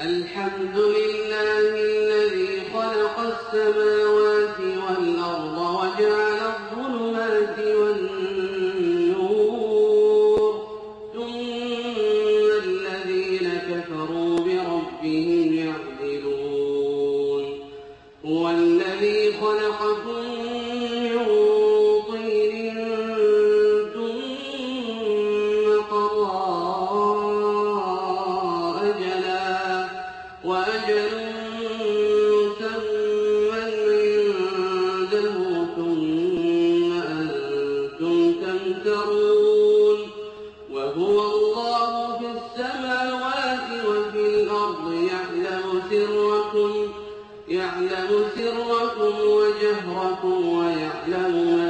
الحمد لله الذي خلق السماوات والأرض وجعل الظلمات والنور ثم الذين كفروا بربهم يعدلون. هو الذي خلقكم من طين ثم قضى أجلا وأجل مسمى عنده ثم أنتم تمترون وهو الله في السماوات وفي الأرض يعلم سركم يعلم سركم وجهركم ويعلم ما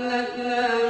أهلكنا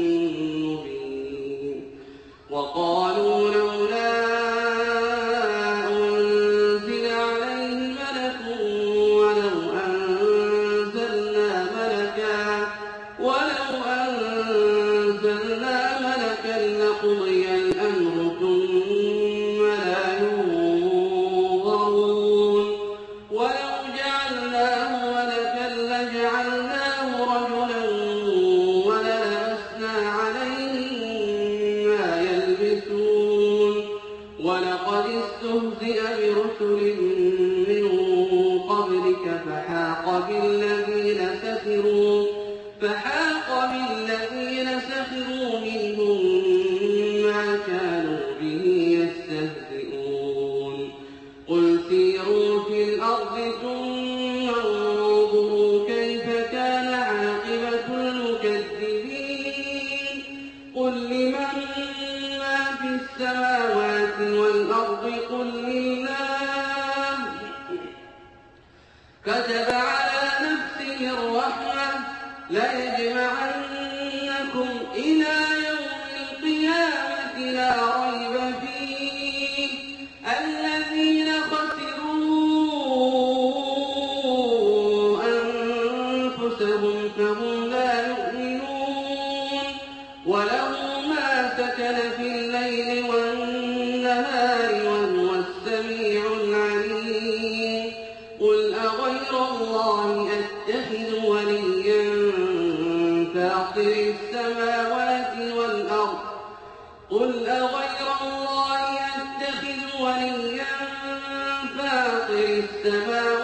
قل لمن ما في السماوات سكن في الليل والنهار وهو السميع العليم. قل أغير الله أتخذ وليا فاطر السماوات والأرض. قل أغير الله أتخذ وليا فاطر السماوات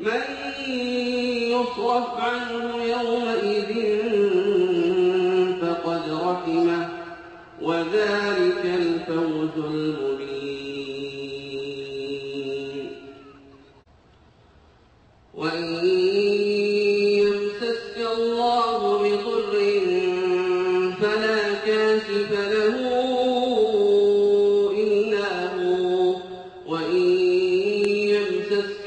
من يصرف عنه يومئذ فقد رحمه وذلك الفوز المبين. وإن يمسسك الله بضر فلا كاشف له إلا هو وإن يمسسك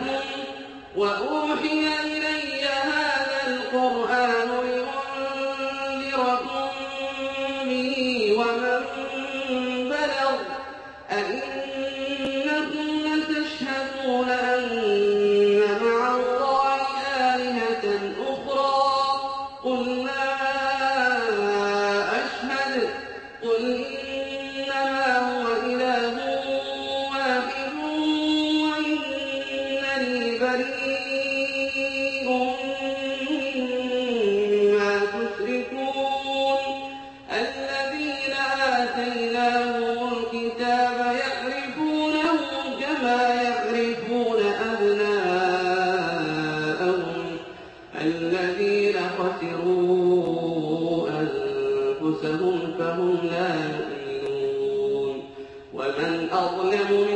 أنفسهم فهم لا يؤمنون. ومن أظلم